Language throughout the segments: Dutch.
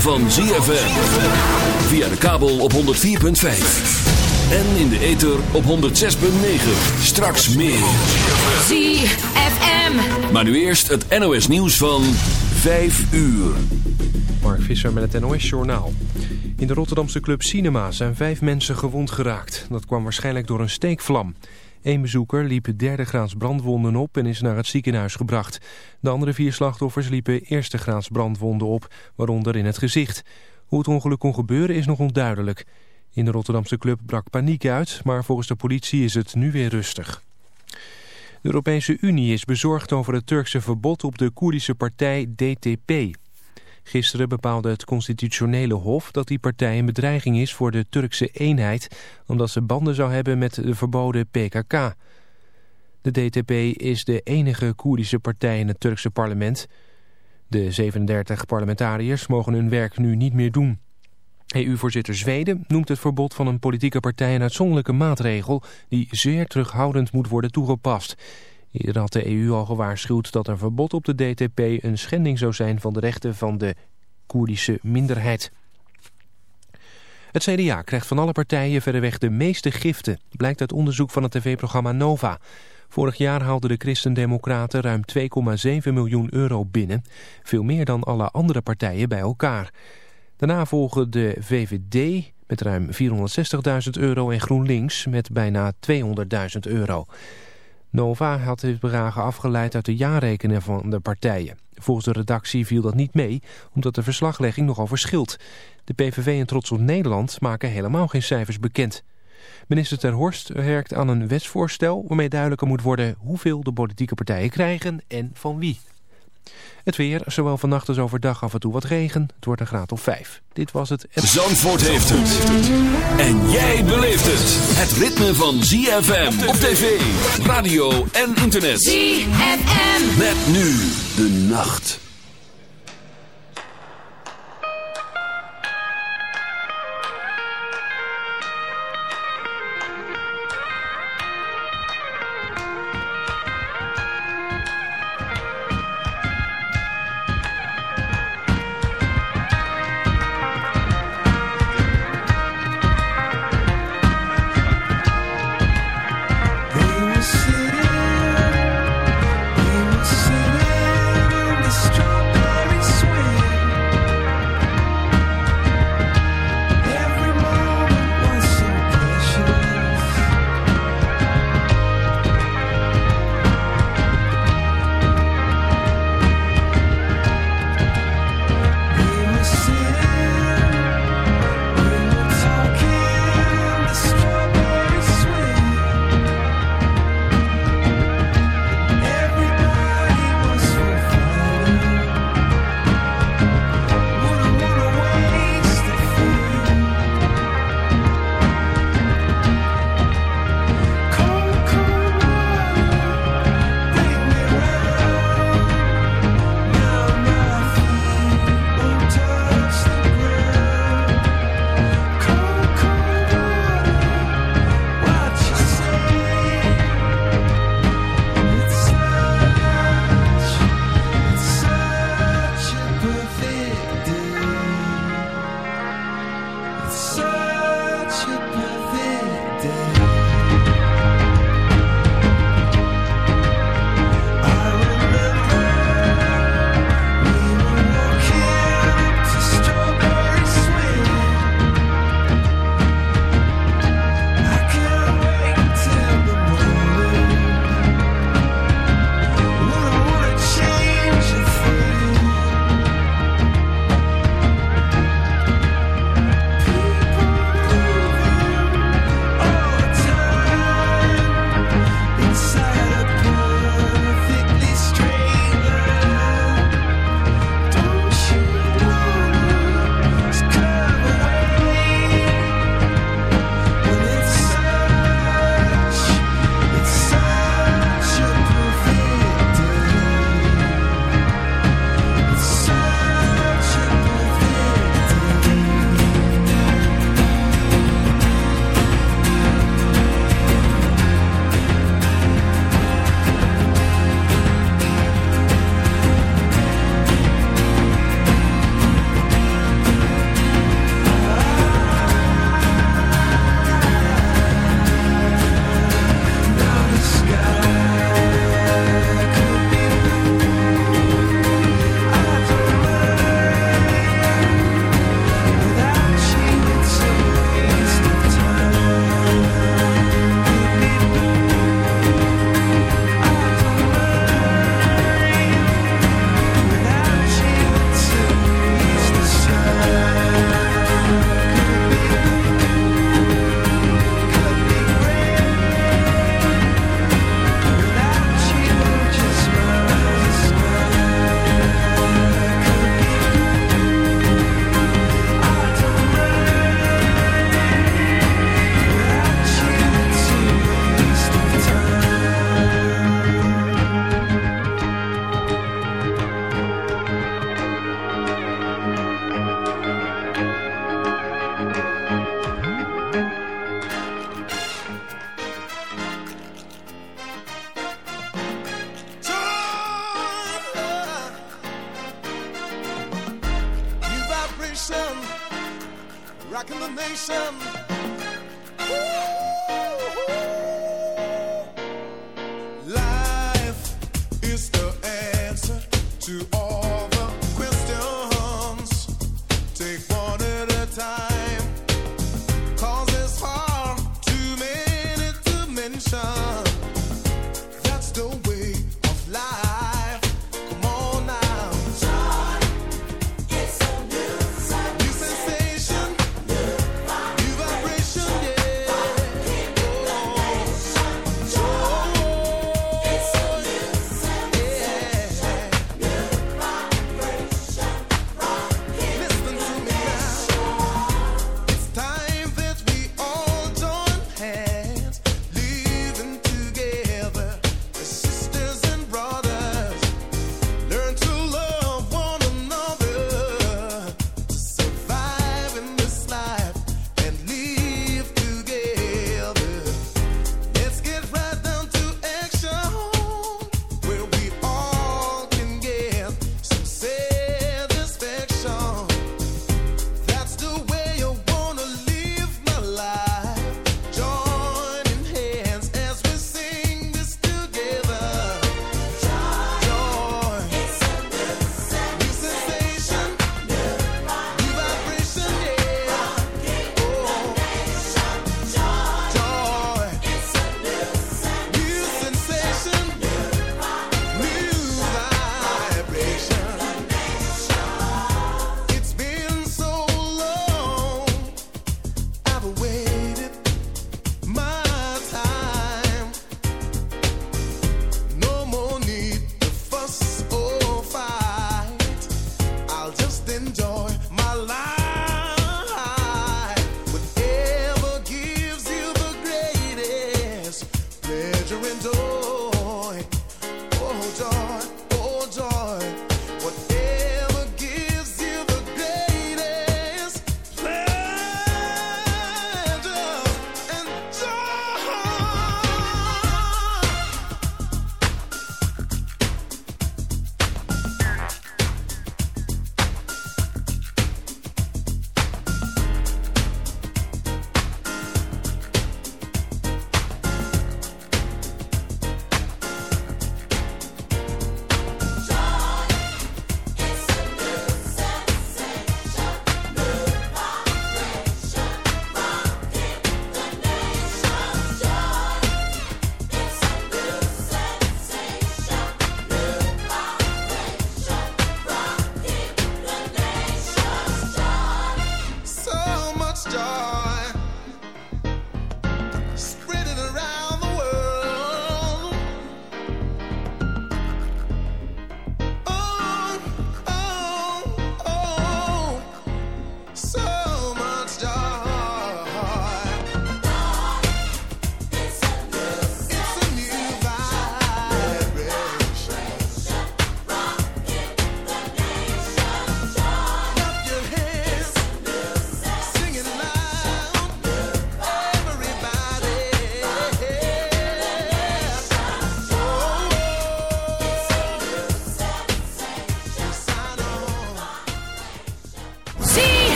van ZFM. Via de kabel op 104.5. En in de ether op 106.9. Straks meer. ZFM. Maar nu eerst het NOS nieuws van 5 uur. Mark Visser met het NOS-journaal. In de Rotterdamse club Cinema zijn vijf mensen gewond geraakt. Dat kwam waarschijnlijk door een steekvlam. Eén bezoeker liep derde graads brandwonden op en is naar het ziekenhuis gebracht. De andere vier slachtoffers liepen eerste graads brandwonden op, waaronder in het gezicht. Hoe het ongeluk kon gebeuren is nog onduidelijk. In de Rotterdamse club brak paniek uit, maar volgens de politie is het nu weer rustig. De Europese Unie is bezorgd over het Turkse verbod op de Koerdische partij DTP. Gisteren bepaalde het constitutionele hof dat die partij een bedreiging is voor de Turkse eenheid... omdat ze banden zou hebben met de verboden PKK. De DTP is de enige Koerdische partij in het Turkse parlement. De 37 parlementariërs mogen hun werk nu niet meer doen. EU-voorzitter Zweden noemt het verbod van een politieke partij een uitzonderlijke maatregel... die zeer terughoudend moet worden toegepast... Eerder had de EU al gewaarschuwd dat een verbod op de DTP een schending zou zijn van de rechten van de Koerdische minderheid. Het CDA krijgt van alle partijen verreweg de meeste giften, blijkt uit onderzoek van het tv-programma Nova. Vorig jaar haalden de Christen-Democraten ruim 2,7 miljoen euro binnen, veel meer dan alle andere partijen bij elkaar. Daarna volgen de VVD met ruim 460.000 euro en GroenLinks met bijna 200.000 euro. Nova had dit bedragen afgeleid uit de jaarrekeningen van de partijen. Volgens de redactie viel dat niet mee, omdat de verslaglegging nogal verschilt. De PVV en Trots op Nederland maken helemaal geen cijfers bekend. Minister Ter Horst werkt aan een wetsvoorstel waarmee duidelijker moet worden hoeveel de politieke partijen krijgen en van wie. Het weer, zowel vannacht als overdag af en toe wat regen. Het wordt een graad of 5. Dit was het... Zandvoort heeft het. En jij beleeft het. Het ritme van ZFM op tv, radio en internet. ZFM. Met nu de nacht.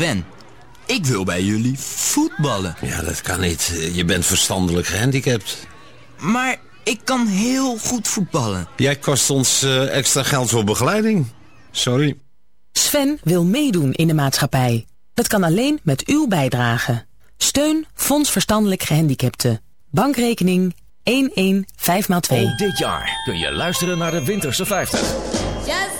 Sven. Ik wil bij jullie voetballen. Ja, dat kan niet. Je bent verstandelijk gehandicapt. Maar ik kan heel goed voetballen. Jij kost ons eh, extra geld voor begeleiding. Sorry. Sven wil meedoen in de maatschappij. Dat kan alleen met uw bijdrage. Steun Fonds Verstandelijk Gehandicapten. Bankrekening 115x2. Ook dit jaar kun je luisteren naar de Winterse 50. Just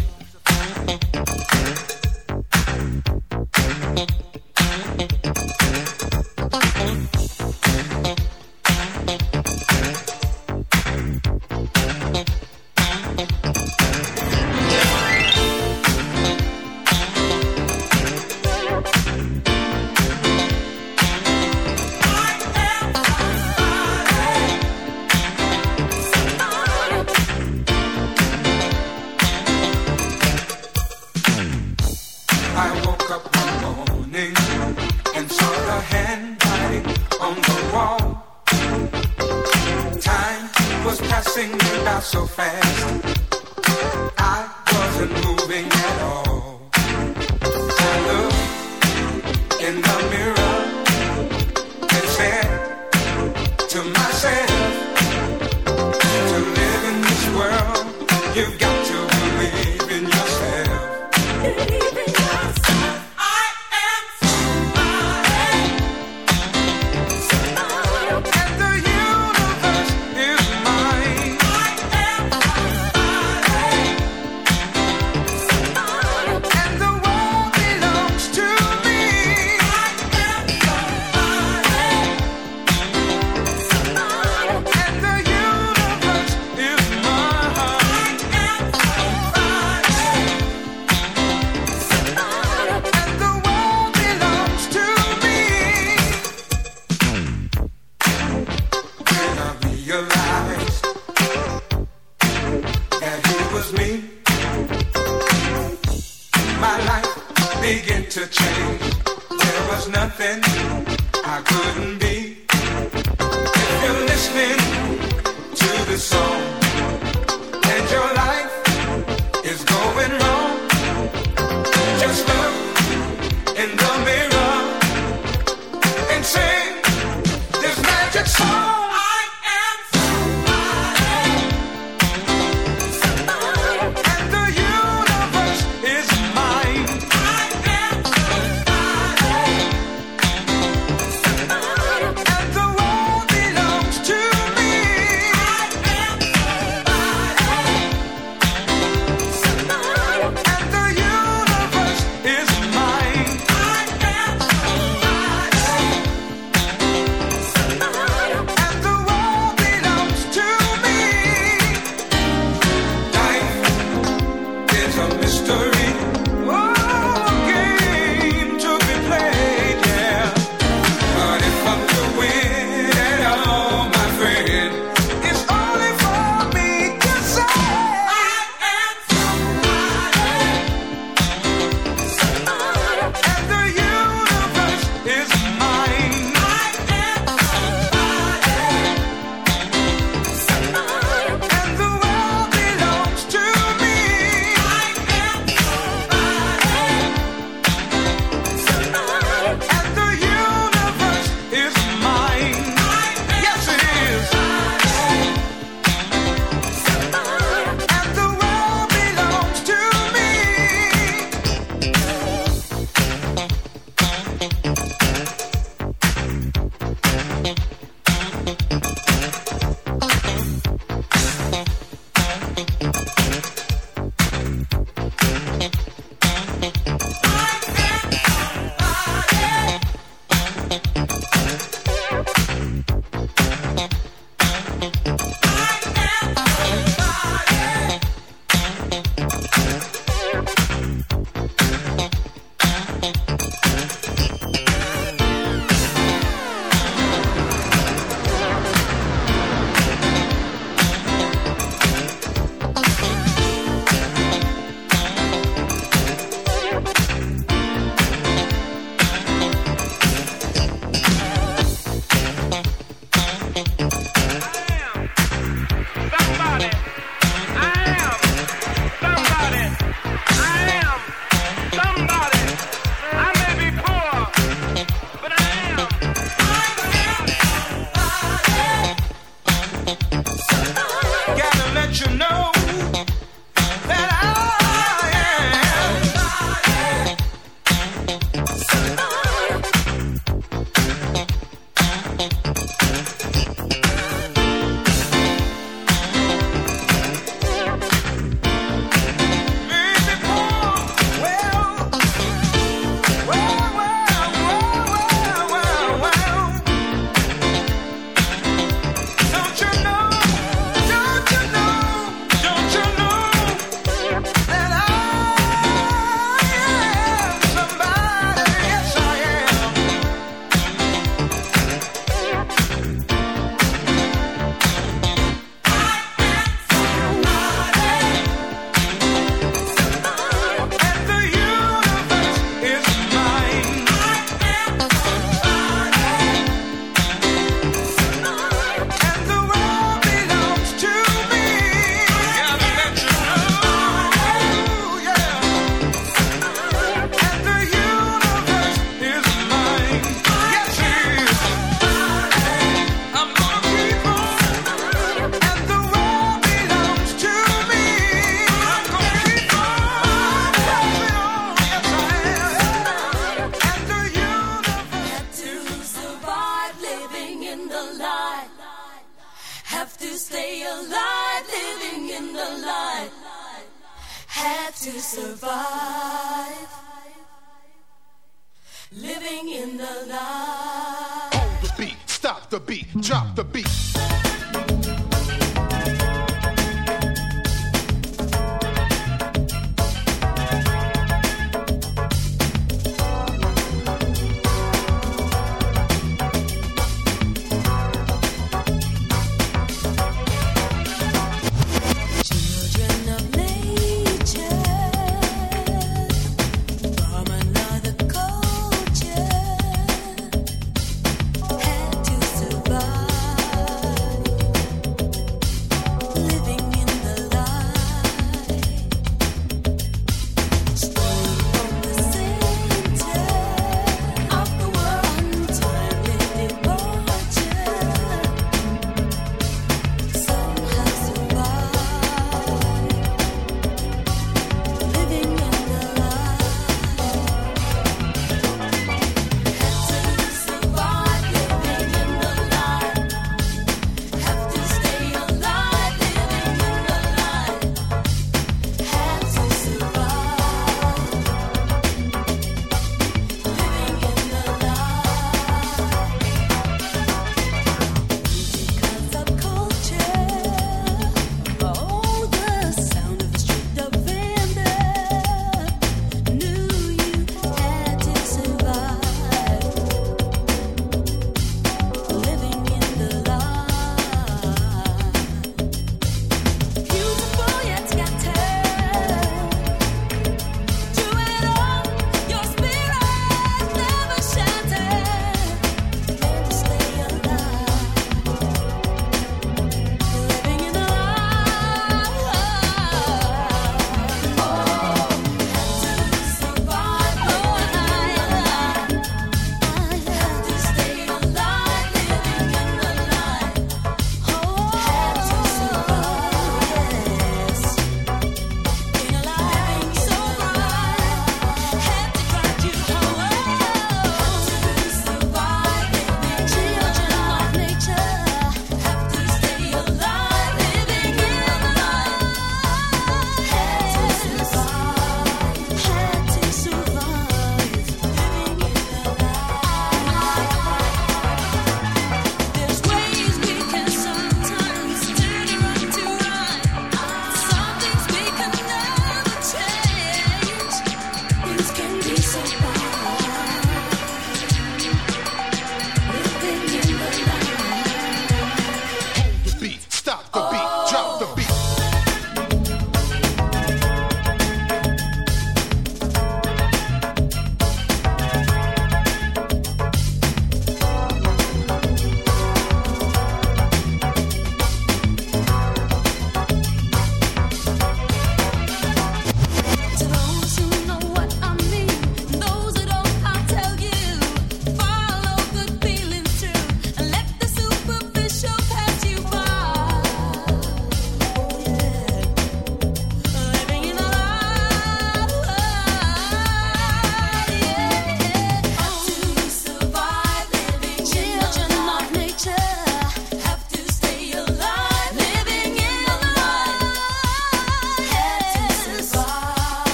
Began to change. There was nothing new I couldn't be.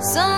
Some